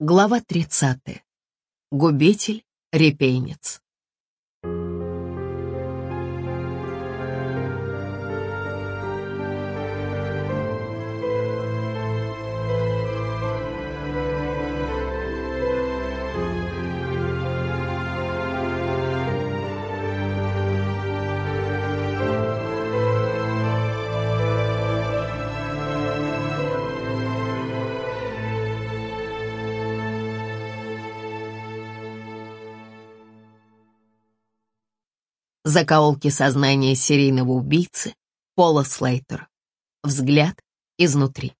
Глава 30. Губитель, репейнец. Закоулки сознания серийного убийцы Пола Слейтера. Взгляд изнутри.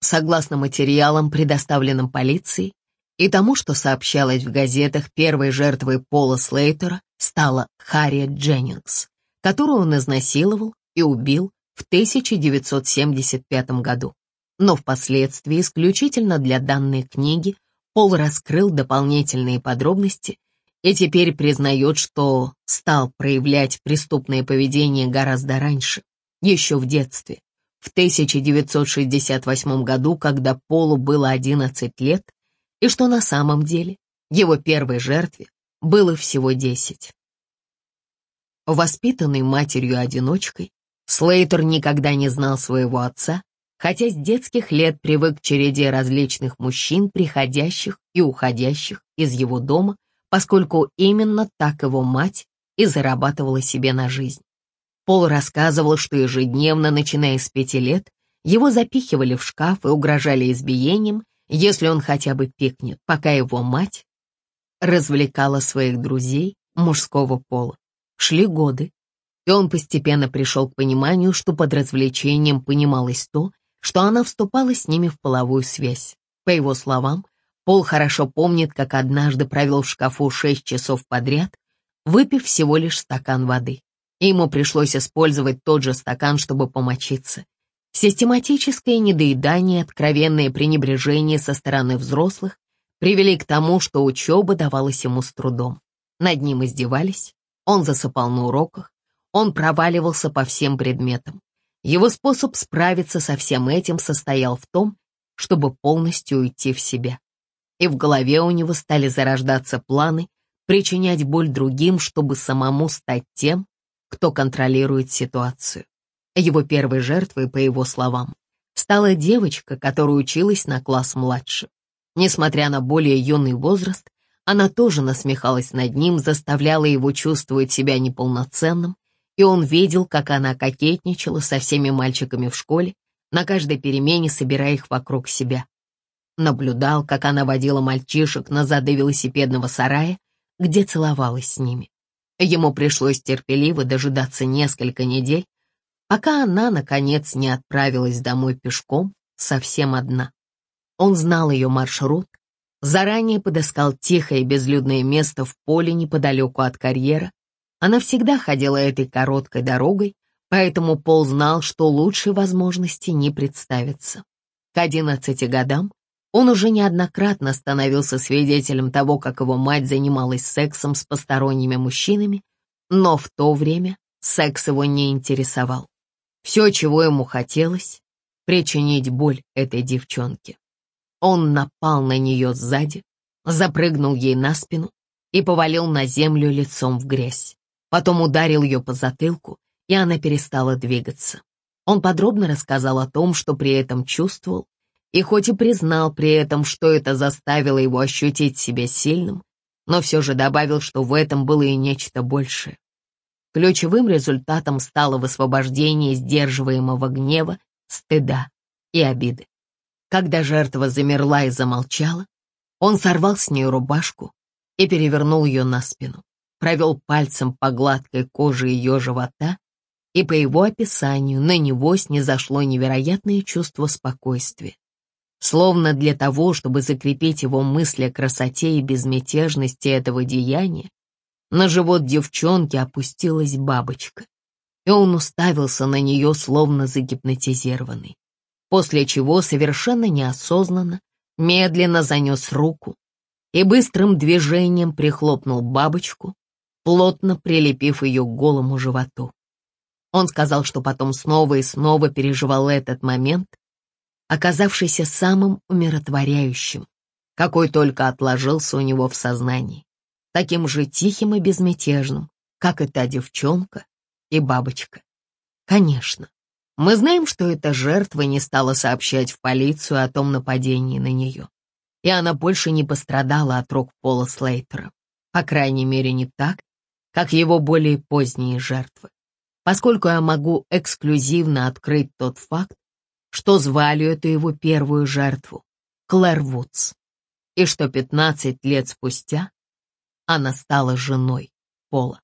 Согласно материалам, предоставленным полицией, и тому, что сообщалось в газетах, первой жертвой Пола Слейтера стала Харриет Дженнингс, которую он изнасиловал и убил в 1975 году. Но впоследствии, исключительно для данной книги, Пол раскрыл дополнительные подробности и теперь признает, что стал проявлять преступное поведение гораздо раньше, еще в детстве. В 1968 году, когда Полу было 11 лет, и что на самом деле его первой жертве было всего 10. Воспитанный матерью-одиночкой, Слейтер никогда не знал своего отца, хотя с детских лет привык к череде различных мужчин, приходящих и уходящих из его дома поскольку именно так его мать и зарабатывала себе на жизнь. Пол рассказывал, что ежедневно, начиная с пяти лет, его запихивали в шкаф и угрожали избиением, если он хотя бы пикнет, пока его мать развлекала своих друзей мужского пола. Шли годы, и он постепенно пришел к пониманию, что под развлечением понималось то, что она вступала с ними в половую связь. По его словам, Пол хорошо помнит, как однажды провел в шкафу шесть часов подряд, выпив всего лишь стакан воды. И ему пришлось использовать тот же стакан, чтобы помочиться. Систематическое недоедание откровенное пренебрежение со стороны взрослых привели к тому, что учеба давалась ему с трудом. Над ним издевались, он засыпал на уроках, он проваливался по всем предметам. Его способ справиться со всем этим состоял в том, чтобы полностью уйти в себя и в голове у него стали зарождаться планы причинять боль другим, чтобы самому стать тем, кто контролирует ситуацию. Его первой жертвой, по его словам, стала девочка, которая училась на класс младше. Несмотря на более юный возраст, она тоже насмехалась над ним, заставляла его чувствовать себя неполноценным, и он видел, как она кокетничала со всеми мальчиками в школе, на каждой перемене собирая их вокруг себя наблюдал, как она водила мальчишек на зады велосипедного сарая, где целовалась с ними. Ему пришлось терпеливо дожидаться несколько недель, пока она, наконец, не отправилась домой пешком, совсем одна. Он знал ее маршрут, заранее подыскал тихое безлюдное место в поле неподалеку от карьера. Она всегда ходила этой короткой дорогой, поэтому Пол знал, что лучшей возможности не представится. К одиннадцати годам он уже неоднократно становился свидетелем того, как его мать занималась сексом с посторонними мужчинами, но в то время секс его не интересовал. Все, чего ему хотелось, причинить боль этой девчонке. Он напал на нее сзади, запрыгнул ей на спину и повалил на землю лицом в грязь. Потом ударил ее по затылку, и она перестала двигаться. Он подробно рассказал о том, что при этом чувствовал, и хоть и признал при этом, что это заставило его ощутить себя сильным, но все же добавил, что в этом было и нечто большее. Ключевым результатом стало высвобождение сдерживаемого гнева, стыда и обиды. Когда жертва замерла и замолчала, он сорвал с нее рубашку и перевернул ее на спину, провел пальцем по гладкой коже ее живота, и по его описанию на него снизошло невероятное чувство спокойствия. Словно для того, чтобы закрепить его мысли о красоте и безмятежности этого деяния, на живот девчонки опустилась бабочка, и он уставился на нее, словно загипнотизированный, после чего совершенно неосознанно медленно занес руку и быстрым движением прихлопнул бабочку, плотно прилепив ее к голому животу. Он сказал, что потом снова и снова переживал этот момент, оказавшийся самым умиротворяющим, какой только отложился у него в сознании, таким же тихим и безмятежным, как и та девчонка и бабочка. Конечно, мы знаем, что эта жертва не стала сообщать в полицию о том нападении на нее, и она больше не пострадала от рук Пола Слейтера, по крайней мере не так, как его более поздние жертвы, поскольку я могу эксклюзивно открыть тот факт, что звали эту его первую жертву Клэр Вудс, и что 15 лет спустя она стала женой Пола.